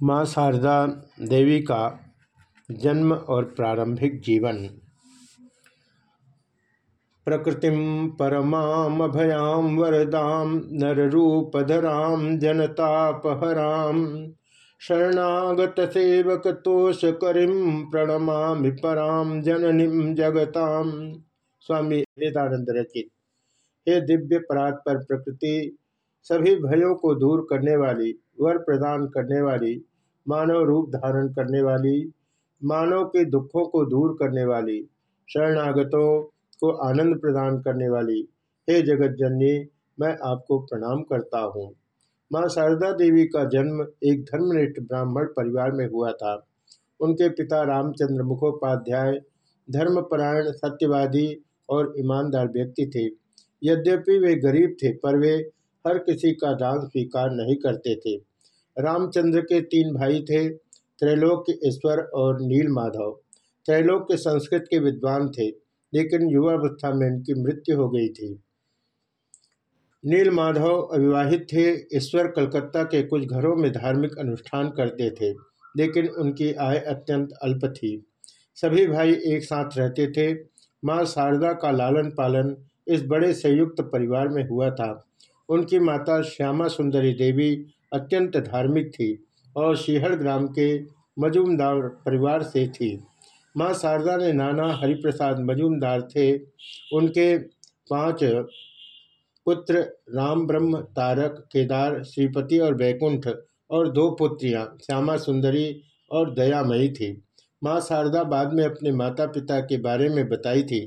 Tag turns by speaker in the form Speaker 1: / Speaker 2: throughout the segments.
Speaker 1: माँ शारदा देवी का जन्म और प्रारंभिक जीवन। प्रकृतिम परमाभयाम वरदाम नररूपधराम जनतापहराम शरणागत सेवक तोष करीम प्रणमा पराम जननीम जगताम स्वामी वेदानंद रचित। हे दिव्य परात्पर प्रकृति, सभी भयों को दूर करने वाली वर प्रदान करने वाली, मानव रूप धारण करने वाली, मानव के दुखों को दूर करने वाली, शरणागतों को आनंद प्रदान करने वाली, हे जगत जननी मैं आपको प्रणाम करता हूँ। माँ शारदा देवी का जन्म एक धर्मनिष्ठ ब्राह्मण परिवार में हुआ था। उनके पिता रामचंद्र मुखोपाध्याय धर्मपरायण, सत्यवादी और ईमानदार व्यक्ति थे। यद्यपि वे गरीब थे, पर वे हर किसी का दान स्वीकार नहीं करते थे। रामचंद्र के तीन भाई थे त्रैलोक्य ईश्वर और नील माधव। त्रैलोक्य संस्कृत के विद्वान थे, लेकिन युवावस्था में इनकी मृत्यु हो गई थी। नील माधव अविवाहित थे, ईश्वर कलकत्ता के कुछ घरों में धार्मिक अनुष्ठान करते थे, लेकिन उनकी आय अत्यंत अल्प थी। सभी भाई एक साथ रहते थे। माँ शारदा का लालन पालन इस बड़े संयुक्त परिवार में हुआ था। उनकी माता श्यामा सुंदरी देवी अत्यंत धार्मिक थी और शिहर ग्राम के मजूमदार परिवार से थी। माँ शारदा ने नाना हरिप्रसाद मजूमदार थे। उनके पाँच पुत्र राम ब्रह्म तारक केदार श्रीपति और बैकुंठ और दो पुत्रियाँ श्यामा सुंदरी और दयामयी थी। माँ शारदा बाद में अपने माता पिता के बारे में बताई थी।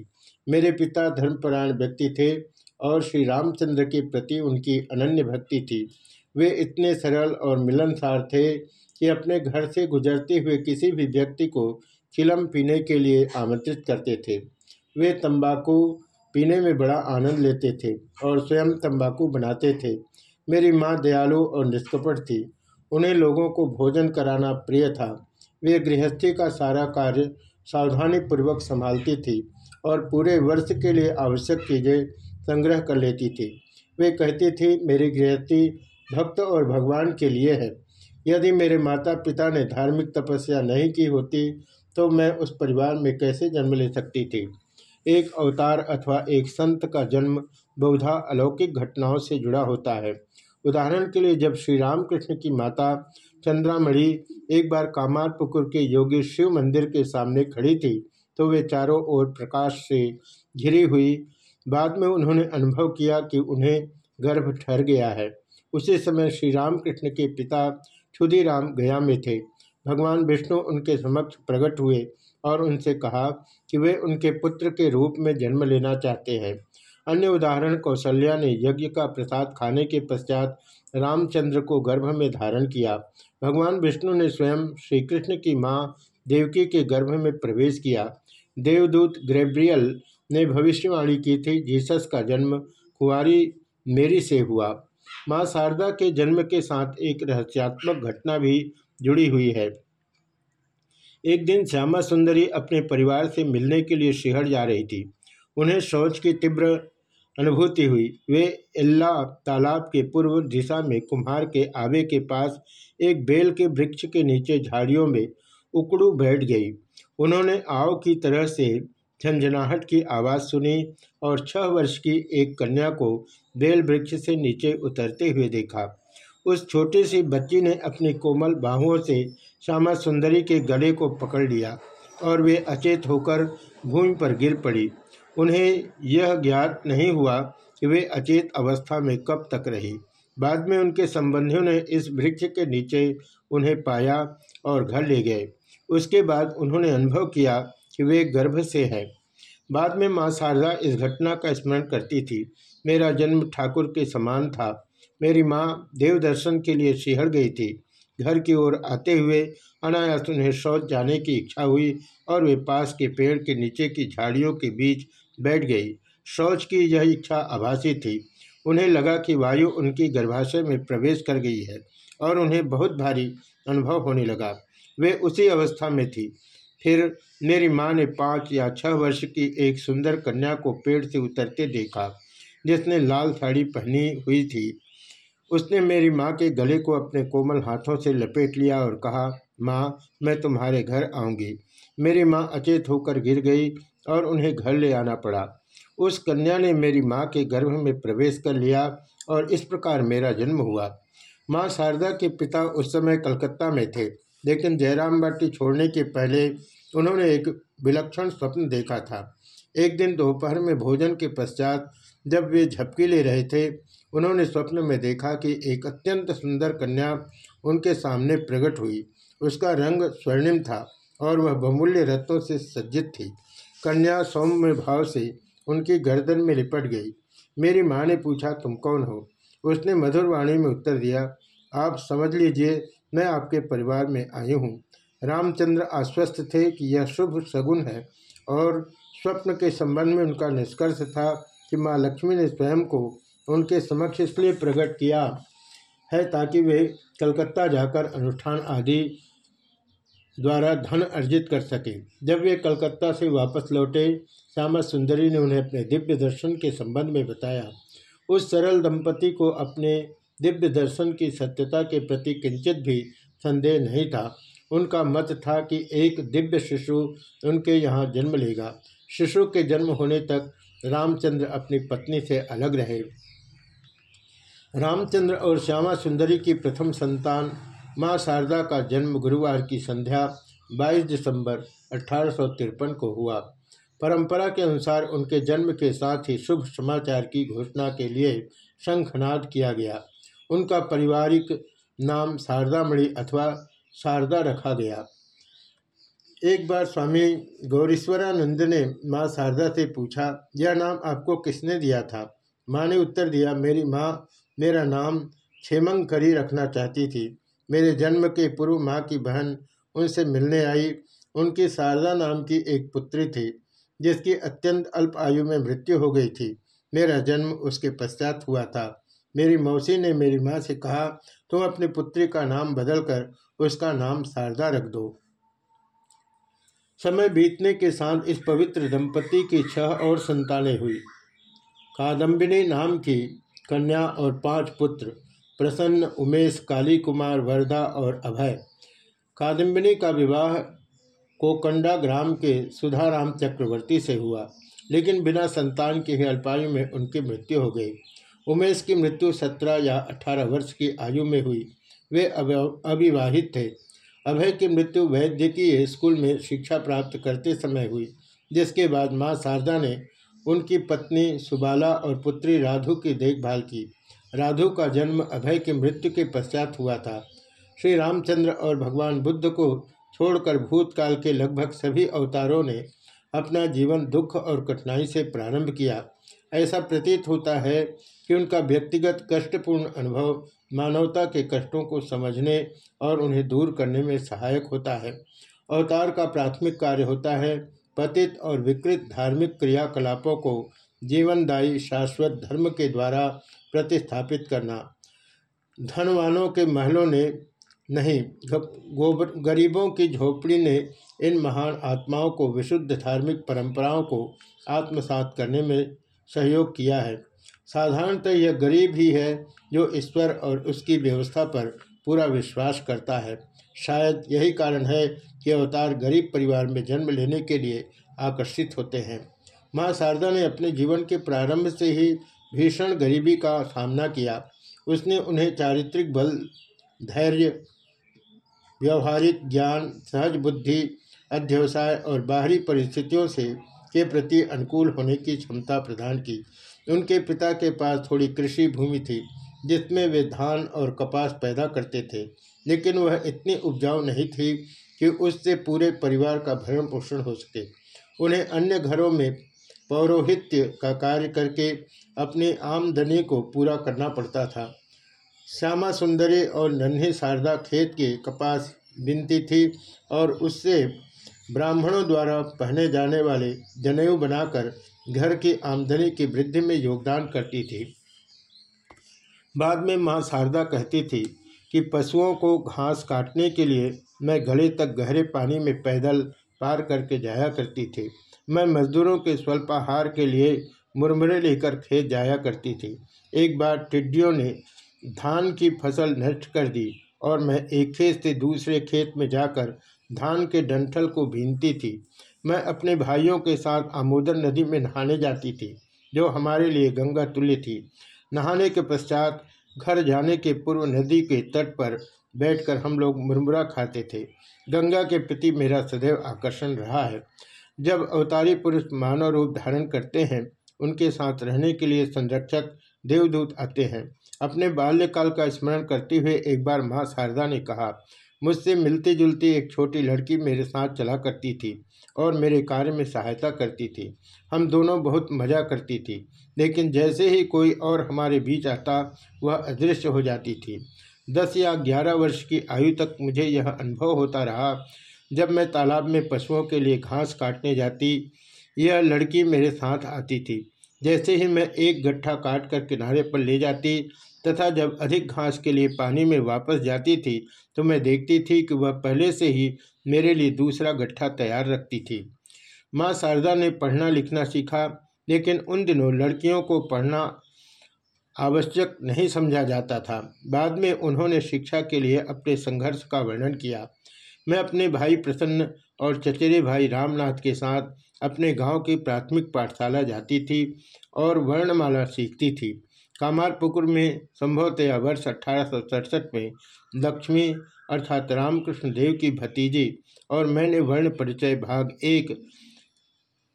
Speaker 1: मेरे पिता धर्मपरायण व्यक्ति थे और श्री रामचंद्र के प्रति उनकी अनन्य भक्ति थी। वे इतने सरल और मिलनसार थे कि अपने घर से गुजरते हुए किसी भी व्यक्ति को चिलम पीने के लिए आमंत्रित करते थे। वे तंबाकू पीने में बड़ा आनंद लेते थे और स्वयं तंबाकू बनाते थे। मेरी माँ दयालु और निष्कपट थी। उन्हें लोगों को भोजन कराना प्रिय था। वे गृहस्थी का सारा कार्य सावधानीपूर्वक संभालती थी और पूरे वर्ष के लिए आवश्यक चीज़ें संग्रह कर लेती थी। वे कहती थी, मेरी गृहस्थी भक्त और भगवान के लिए है। यदि मेरे माता पिता ने धार्मिक तपस्या नहीं की होती तो मैं उस परिवार में कैसे जन्म ले सकती थी? एक अवतार अथवा एक संत का जन्म बहुधा अलौकिक घटनाओं से जुड़ा होता है। उदाहरण के लिए, जब श्री रामकृष्ण की माता चंद्रामणि एक बार कामारपुकुर के योगी शिव मंदिर के सामने खड़ी थी तो वे चारों ओर प्रकाश से घिरी हुई बाद में उन्होंने अनुभव किया कि उन्हें गर्भ ठहर गया है। उसी समय श्री रामकृष्ण के पिता क्षुदीराम गया में थे। भगवान विष्णु उनके समक्ष प्रकट हुए और उनसे कहा कि वे उनके पुत्र के रूप में जन्म लेना चाहते हैं। अन्य उदाहरण कौशल्या ने यज्ञ का प्रसाद खाने के पश्चात रामचंद्र को गर्भ में धारण किया। भगवान विष्णु ने स्वयं श्री कृष्ण की माँ देवकी के गर्भ में प्रवेश किया। देवदूत ग्रेब्रियल ने भविष्यवाणी की थी, जीसस का जन्म कुआरी मेरी से हुआ। माँ शारदा के जन्म के साथ एक रहस्यात्मक घटना भी जुड़ी हुई है। एक दिन श्यामा सुंदरी अपने परिवार से मिलने के लिए शिहर जा रही थी। उन्हें शौच की तीव्र अनुभूति हुई। वे इल्ला तालाब के पूर्व दिशा में कुम्हार के आवे के पास एक बेल के वृक्ष के नीचे झाड़ियों में उकड़ू बैठ गई। उन्होंने आव की तरह से झंझनाहट की आवाज़ सुनी और छह वर्ष की एक कन्या को बेल वृक्ष से नीचे उतरते हुए देखा। उस छोटी सी बच्ची ने अपनी कोमल बाहुओं से श्यामा सुंदरी के गले को पकड़ लिया और वे अचेत होकर भूमि पर गिर पड़ी। उन्हें यह ज्ञात नहीं हुआ कि वे अचेत अवस्था में कब तक रही। बाद में उनके संबंधियों ने इस वृक्ष के नीचे उन्हें पाया और घर ले गए। उसके बाद उन्होंने अनुभव किया कि वे गर्भ से है। बाद में माँ शारदा इस घटना का स्मरण करती थी। मेरा जन्म ठाकुर के समान था। मेरी माँ देव दर्शन के लिए शिहर गई थी। घर की ओर आते हुए अनायास उन्हें शौच जाने की इच्छा हुई और वे पास के पेड़ के नीचे की झाड़ियों के बीच बैठ गई। शौच की यह इच्छा आभासी थी। उन्हें लगा कि वायु उनकी गर्भाशय में प्रवेश कर गई है और उन्हें बहुत भारी अनुभव होने लगा। वे उसी अवस्था में थी। फिर मेरी माँ ने पाँच या छह वर्ष की एक सुंदर कन्या को पेड़ से उतरते देखा, जिसने लाल साड़ी पहनी हुई थी। उसने मेरी माँ के गले को अपने कोमल हाथों से लपेट लिया और कहा, माँ, मैं तुम्हारे घर आऊँगी। मेरी माँ अचेत होकर गिर गई और उन्हें घर ले आना पड़ा। उस कन्या ने मेरी माँ के गर्भ में प्रवेश कर लिया और इस प्रकार मेरा जन्म हुआ। माँ शारदा के पिता उस समय कलकत्ता में थे, लेकिन जयराम बाटी छोड़ने के पहले उन्होंने एक विलक्षण स्वप्न देखा था। एक दिन दोपहर में भोजन के पश्चात जब वे झपकी ले रहे थे, उन्होंने स्वप्न में देखा कि एक अत्यंत सुंदर कन्या उनके सामने प्रकट हुई। उसका रंग स्वर्णिम था और वह बहुमूल्य रत्नों से सज्जित थी। कन्या सौम्य भाव से उनकी गर्दन में लिपट गई। मेरी माँ ने पूछा, तुम कौन हो? उसने मधुर वाणी में उत्तर दिया, आप समझ लीजिए, मैं आपके परिवार में आई हूँ। रामचंद्र आश्वस्त थे कि यह शुभ सगुन है और स्वप्न के संबंध में उनका निष्कर्ष था कि माँ लक्ष्मी ने स्वयं को उनके समक्ष इसलिए प्रकट किया है ताकि वे कलकत्ता जाकर अनुष्ठान आदि द्वारा धन अर्जित कर सके। जब वे कलकत्ता से वापस लौटे, श्यामा सुंदरी ने उन्हें अपने दिव्य दर्शन के संबंध में बताया। उस सरल दंपति को अपने दिव्य दर्शन की सत्यता के प्रति किंचित भी संदेह नहीं था। उनका मत था कि एक दिव्य शिशु उनके यहाँ जन्म लेगा। शिशु के जन्म होने तक रामचंद्र अपनी पत्नी से अलग रहे। रामचंद्र और श्यामा सुंदरी की प्रथम संतान माँ शारदा का जन्म गुरुवार की संध्या 22 दिसंबर अठारह सौ तिरपन को हुआ। परंपरा के अनुसार उनके जन्म के साथ ही शुभ समाचार की घोषणा के लिए शंखनाद किया गया। उनका पारिवारिक नाम शारदामणि अथवा शारदा रखा गया। एक बार स्वामी गौरीश्वरानंद ने माँ शारदा से पूछा, यह नाम आपको किसने दिया था? माँ ने उत्तर दिया, मेरी माँ मेरा नाम क्षेमंकरी रखना चाहती थी। मेरे जन्म के पूर्व माँ की बहन उनसे मिलने आई। उनकी शारदा नाम की एक पुत्री थी, जिसकी अत्यंत अल्प आयु में मृत्यु हो गई थी। मेरा जन्म उसके पश्चात हुआ था। मेरी मौसी ने मेरी माँ से कहा, तुम अपनी पुत्री का नाम बदलकर उसका नाम शारदा रख दो। समय बीतने के साथ इस पवित्र दंपति की छह और संतानें हुई। कादम्बिनी नाम की कन्या और पाँच पुत्र, प्रसन्न उमेश काली कुमार वरदा और अभय। कादम्बिनी का विवाह कोकंडा ग्राम के सुधाराम चक्रवर्ती से हुआ, लेकिन बिना संतान के ही अल्पायु में उनकी मृत्यु हो गई। उमेश की मृत्यु सत्रह या अठारह वर्ष की आयु में हुई। वे अविवाहित थे। अभय की मृत्यु वैद्यकीय स्कूल में शिक्षा प्राप्त करते समय हुई, जिसके बाद माँ शारदा ने उनकी पत्नी सुबाला और पुत्री राधु की देखभाल की। राधु का जन्म अभय की मृत्यु के पश्चात हुआ था। श्री रामचंद्र और भगवान बुद्ध को छोड़कर भूतकाल के लगभग सभी अवतारों ने अपना जीवन दुख और कठिनाई से प्रारंभ किया। ऐसा प्रतीत होता है कि उनका व्यक्तिगत कष्टपूर्ण अनुभव मानवता के कष्टों को समझने और उन्हें दूर करने में सहायक होता है। अवतार का प्राथमिक कार्य होता है पतित और विकृत धार्मिक क्रियाकलापों को जीवनदायी शाश्वत धर्म के द्वारा प्रतिस्थापित करना। धनवानों के महलों ने नहीं गरीबों की झोपड़ी ने इन महान आत्माओं को विशुद्ध धार्मिक परंपराओं को आत्मसात करने में सहयोग किया है। साधारणतः यह गरीब ही है जो ईश्वर और उसकी व्यवस्था पर पूरा विश्वास करता है। शायद यही कारण है कि अवतार गरीब परिवार में जन्म लेने के लिए आकर्षित होते हैं। माँ शारदा ने अपने जीवन के प्रारंभ से ही भीषण गरीबी का सामना किया। उसने उन्हें चारित्रिक बल, धैर्य, व्यवहारिक ज्ञान, सहज बुद्धि, अध्यवसाय और बाहरी परिस्थितियों से के प्रति अनुकूल होने की क्षमता प्रदान की। उनके पिता के पास थोड़ी कृषि भूमि थी, जिसमें वे धान और कपास पैदा करते थे। लेकिन वह इतनी उपजाऊ नहीं थी कि उससे पूरे परिवार का भरण पोषण हो सके। उन्हें अन्य घरों में पौरोहित्य का कार्य करके अपनी आमदनी को पूरा करना पड़ता था। श्यामा सुंदरी और नन्ही शारदा खेत के कपास बिनती थी और उससे ब्राह्मणों द्वारा पहने जाने वाले जनेऊ बनाकर घर की आमदनी की वृद्धि में योगदान करती थी। बाद में माँ शारदा कहती थी कि पशुओं को घास काटने के लिए मैं गले तक गहरे पानी में पैदल पार करके जाया करती थी। मैं मजदूरों के स्वल्पाहार के लिए मुरमुरे लेकर खेत जाया करती थी। एक बार टिड्डियों ने धान की फ़सल नष्ट कर दी और मैं एक खेत से दूसरे खेत में जाकर धान के डंठल को बीनती थी। मैं अपने भाइयों के साथ आमोदर नदी में नहाने जाती थी, जो हमारे लिए गंगा तुल्य थी। नहाने के पश्चात घर जाने के पूर्व नदी के तट पर बैठकर हम लोग मुरमुरा खाते थे। गंगा के प्रति मेरा सदैव आकर्षण रहा है। जब अवतारी पुरुष मानव रूप धारण करते हैं, उनके साथ रहने के लिए संरक्षक देवदूत आते हैं। अपने बाल्यकाल का स्मरण करते हुए एक बार माँ शारदा ने कहा मुझसे मिलती जुलती एक छोटी लड़की मेरे साथ चला करती थी और मेरे कार्य में सहायता करती थी। हम दोनों बहुत मज़ा करती थी, लेकिन जैसे ही कोई और हमारे बीच आता, वह अदृश्य हो जाती थी। दस या ग्यारह वर्ष की आयु तक मुझे यह अनुभव होता रहा। जब मैं तालाब में पशुओं के लिए घास काटने जाती, यह लड़की मेरे साथ आती थी। जैसे ही मैं एक गट्ठा काट कर किनारे पर ले जाती तथा जब अधिक घास के लिए पानी में वापस जाती थी तो मैं देखती थी कि वह पहले से ही मेरे लिए दूसरा गट्ठा तैयार रखती थी। माँ शारदा ने पढ़ना लिखना सीखा, लेकिन उन दिनों लड़कियों को पढ़ना आवश्यक नहीं समझा जाता था। बाद में उन्होंने शिक्षा के लिए अपने संघर्ष का वर्णन किया। मैं अपने भाई प्रसन्न और चचेरे भाई रामनाथ के साथ अपने गाँव की प्राथमिक पाठशाला जाती थी और वर्णमाला सीखती थी। कामारपुकुर में संभवतया वर्ष अठारह सौ सड़सठ में लक्ष्मी अर्थात रामकृष्ण देव की भतीजी और मैंने वर्ण परिचय भाग एक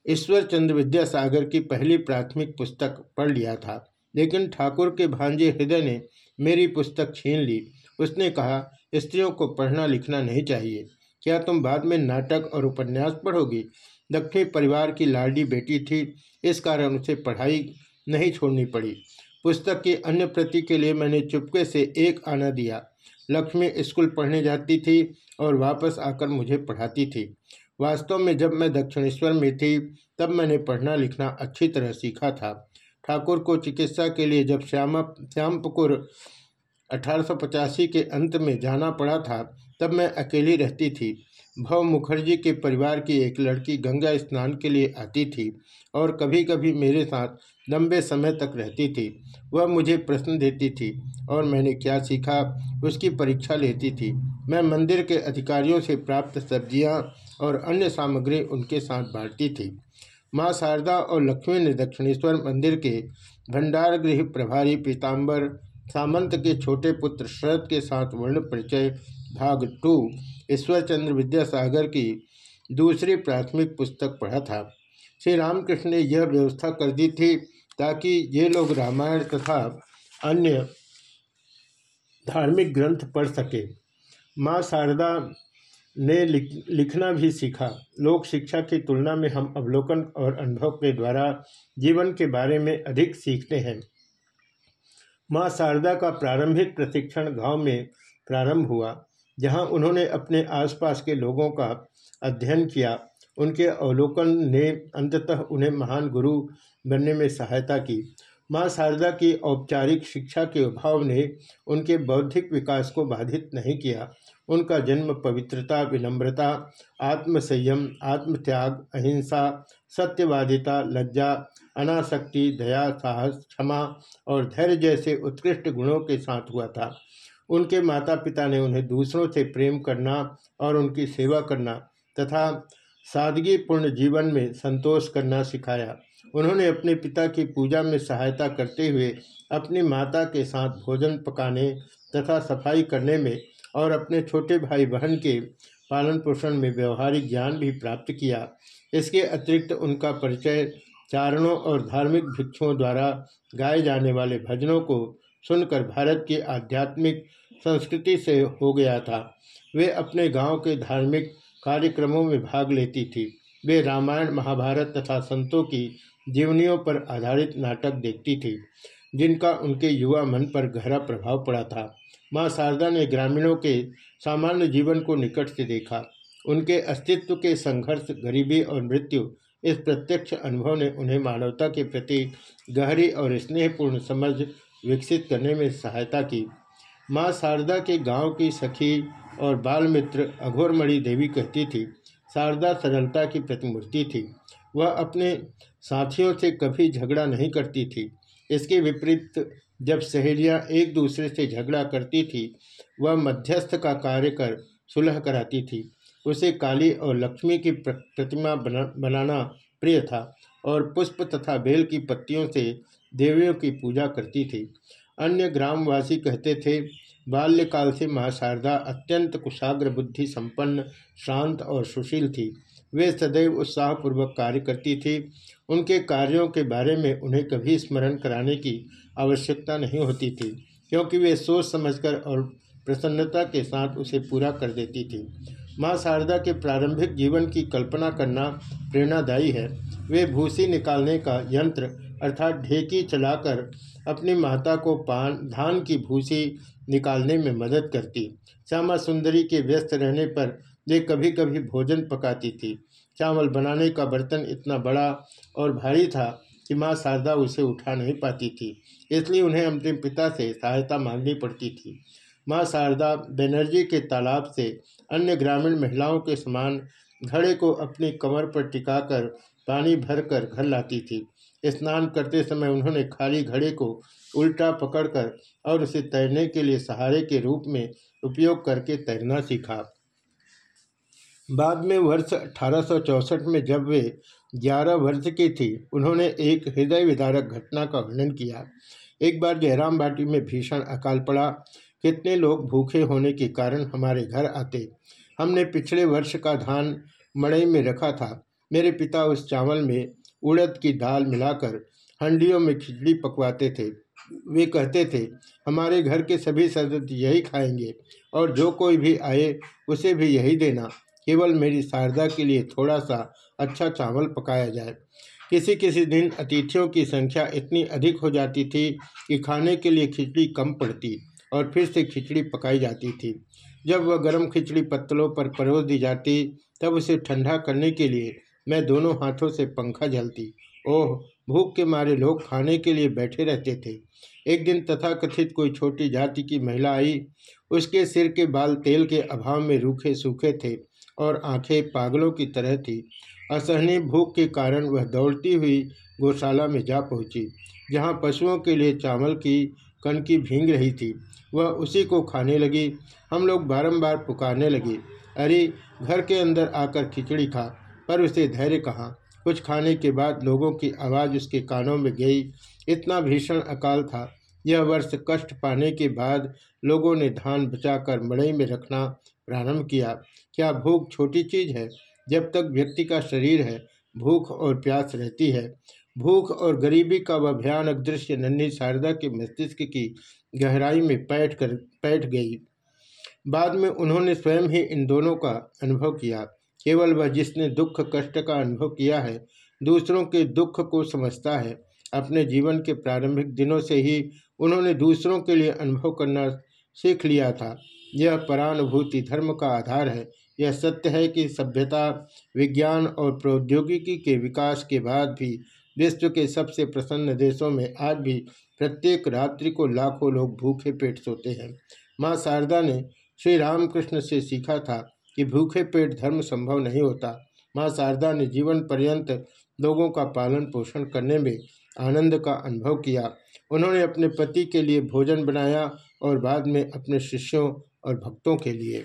Speaker 1: ईश्वर चंद्र विद्यासागर की पहली प्राथमिक पुस्तक पढ़ लिया था। लेकिन ठाकुर के भांजे हृदय ने मेरी पुस्तक छीन ली। उसने कहा, स्त्रियों को पढ़ना लिखना नहीं चाहिए। क्या तुम बाद में नाटक और उपन्यास पढ़ोगी? दक्षिण परिवार की लाडी बेटी थी, इस कारण उसे पढ़ाई नहीं छोड़नी पड़ी। पुस्तक की अन्य प्रति के लिए मैंने चुपके से एक आना दिया। लक्ष्मी स्कूल पढ़ने जाती थी और वापस आकर मुझे पढ़ाती थी। वास्तव में जब मैं दक्षिणेश्वर में थी, तब मैंने पढ़ना लिखना अच्छी तरह सीखा था। ठाकुर को चिकित्सा के लिए जब श्यामा, श्यामपुकुर अठारह के अंत में जाना पड़ा था, तब मैं अकेली रहती थी। भव मुखर्जी के परिवार की एक लड़की गंगा स्नान के लिए आती थी और कभी कभी मेरे साथ लंबे समय तक रहती थी। वह मुझे प्रश्न देती थी और मैंने क्या सीखा, उसकी परीक्षा लेती थी। मैं मंदिर के अधिकारियों से प्राप्त सब्ज़ियाँ और अन्य सामग्री उनके साथ बांटती थी। माँ शारदा और लक्ष्मी ने दक्षिणेश्वर मंदिर के भंडार गृह प्रभारी पीताम्बर सामंत के छोटे पुत्र शरद के साथ वर्ण परिचय भाग टू ईश्वरचंद्र विद्यासागर की दूसरी प्राथमिक पुस्तक पढ़ा था। श्री रामकृष्ण ने यह व्यवस्था कर दी थी ताकि ये लोग रामायण तथा अन्य धार्मिक ग्रंथ पढ़ सके। माँ शारदा ने लिख, लिखना भी सीखा। लोक शिक्षा की तुलना में हम अवलोकन और अनुभव के द्वारा जीवन के बारे में अधिक सीखते हैं। माँ शारदा का प्रारंभिक प्रशिक्षण गाँव में प्रारंभ हुआ। जहाँ उन्होंने अपने आसपास के लोगों का अध्ययन किया, उनके अवलोकन ने अंततः उन्हें महान गुरु बनने में सहायता की। माँ शारदा की औपचारिक शिक्षा के अभाव ने उनके बौद्धिक विकास को बाधित नहीं किया। उनका जन्म पवित्रता, विनम्रता, आत्मसंयम, आत्मत्याग, अहिंसा, सत्यवादिता, लज्जा, अनासक्ति, दया, साहस, क्षमा और धैर्य जैसे उत्कृष्ट गुणों के साथ हुआ था। उनके माता पिता ने उन्हें दूसरों से प्रेम करना और उनकी सेवा करना तथा सादगीपूर्ण जीवन में संतोष करना सिखाया। उन्होंने अपने पिता की पूजा में सहायता करते हुए अपनी माता के साथ भोजन पकाने तथा सफ़ाई करने में और अपने छोटे भाई बहन के पालन पोषण में व्यवहारिक ज्ञान भी प्राप्त किया। इसके अतिरिक्त उनका परिचय चारणों और धार्मिक भिक्षुओं द्वारा गाए जाने वाले भजनों को सुनकर भारत की आध्यात्मिक संस्कृति से हो गया था। वे अपने गाँव के धार्मिक कार्यक्रमों में भाग लेती थी। वे रामायण, महाभारत तथा संतों की जीवनियों पर आधारित नाटक देखती थी, जिनका उनके युवा मन पर गहरा प्रभाव पड़ा था। माँ शारदा ने ग्रामीणों के सामान्य जीवन को निकट से देखा। उनके अस्तित्व के संघर्ष, गरीबी और मृत्यु, इस प्रत्यक्ष अनुभव ने उन्हें मानवता के प्रति गहरी और स्नेहपूर्ण समझ विकसित करने में सहायता की। माँ शारदा के गाँव की सखी और बाल मित्र अघोरमणि देवी कहती थी शारदा सरलता की प्रतिमूर्ति थी। वह अपने साथियों से कभी झगड़ा नहीं करती थी। इसके विपरीत जब सहेलियाँ एक दूसरे से झगड़ा करती थी वह मध्यस्थ का कार्य कर सुलह कराती थी। उसे काली और लक्ष्मी की प्रतिमा बना, बनाना प्रिय था और पुष्प तथा बेल की पत्तियों से देवियों की पूजा करती थी। अन्य ग्रामवासी कहते थे, बाल्यकाल से माँ शारदा अत्यंत कुशाग्र बुद्धि संपन्न, शांत और सुशील थी। वे सदैव उत्साहपूर्वक कार्य करती थी। उनके कार्यों के बारे में उन्हें कभी स्मरण कराने की आवश्यकता नहीं होती थी, क्योंकि वे सोच समझकर और प्रसन्नता के साथ उसे पूरा कर देती थी। माँ शारदा के प्रारंभिक जीवन की कल्पना करना प्रेरणादायी है। वे भूसी निकालने का यंत्र अर्थात ढेकी चलाकर अपनी माता को पान, धान की भूसी निकालने में मदद करती। श्यामा सुंदरी के व्यस्त रहने पर वे कभी कभी भोजन पकाती थी। चावल बनाने का बर्तन इतना बड़ा और भारी था कि माँ शारदा उसे उठा नहीं पाती थी, इसलिए उन्हें अपने पिता से सहायता मांगनी पड़ती थी। माँ शारदा बनर्जी के तालाब से अन्य ग्रामीण महिलाओं के समान घड़े को अपनी कमर पर टिकाकर पानी भरकर घर लाती थी। स्नान करते समय उन्होंने खाली घड़े को उल्टा पकड़कर और उसे तैरने के लिए सहारे के रूप में उपयोग करके तैरना सीखा। बाद में वर्ष अठारह में जब वे ग्यारह वर्ष की थी, उन्होंने एक हृदय विदारक घटना का वर्णन किया। एक बार जयराम बाटी में भीषण अकाल पड़ा। कितने लोग भूखे होने के कारण हमारे घर आते। हमने पिछले वर्ष का धान मड़ई में रखा था। मेरे पिता उस चावल में उड़द की दाल मिलाकर हंडियों में खिचड़ी पकवाते थे। वे कहते थे, हमारे घर के सभी सदस्य यही खाएँगे और जो कोई भी आए, उसे भी यही देना। केवल मेरी शारदा के लिए थोड़ा सा अच्छा चावल पकाया जाए। किसी किसी दिन अतिथियों की संख्या इतनी अधिक हो जाती थी कि खाने के लिए खिचड़ी कम पड़ती और फिर से खिचड़ी पकाई जाती थी। जब वह गर्म खिचड़ी पत्तलों पर परोस दी जाती, तब उसे ठंडा करने के लिए मैं दोनों हाथों से पंखा जलती ओह, भूख के मारे लोग खाने के लिए बैठे रहते थे। एक दिन तथाकथित कोई छोटी जाति की महिला आई, उसके सिर के बाल तेल के अभाव में रूखे सूखे थे और आँखें पागलों की तरह थी। असहनीय भूख के कारण वह दौड़ती हुई गौशाला में जा पहुँची, जहाँ पशुओं के लिए चावल की कनकी भींग रही थी। वह उसी को खाने लगी। हम लोग बारंबार पुकारने लगे, अरे, घर के अंदर आकर खिचड़ी खा। पर उसे धैर्य कहा। कुछ खाने के बाद लोगों की आवाज़ उसके कानों में गई। इतना भीषण अकाल था। यह वर्ष कष्ट पाने के बाद लोगों ने धान बचाकर मड़ई में रखना प्रारंभ किया। क्या भूख छोटी चीज़ है? जब तक व्यक्ति का शरीर है, भूख और प्यास रहती है। भूख और गरीबी का वह भयानक दृश्य नन्ही शारदा के मस्तिष्क की गहराई में पैठ कर, पैठ गई। बाद में उन्होंने स्वयं ही इन दोनों का अनुभव किया। केवल वह जिसने दुख कष्ट का अनुभव किया है, दूसरों के दुख को समझता है। अपने जीवन के प्रारंभिक दिनों से ही उन्होंने दूसरों के लिए अनुभव करना सीख लिया था। यह परानुभूति धर्म का आधार है। यह सत्य है कि सभ्यता, विज्ञान और प्रौद्योगिकी के विकास के बाद भी विश्व के सबसे प्रसन्न देशों में आज भी प्रत्येक रात्रि को लाखों लोग भूखे पेट सोते हैं। माँ शारदा ने श्री रामकृष्ण से सीखा था कि भूखे पेट धर्म संभव नहीं होता। माँ शारदा ने जीवन पर्यंत लोगों का पालन पोषण करने में आनंद का अनुभव किया। उन्होंने अपने पति के लिए भोजन बनाया और बाद में अपने शिष्यों और भक्तों के लिए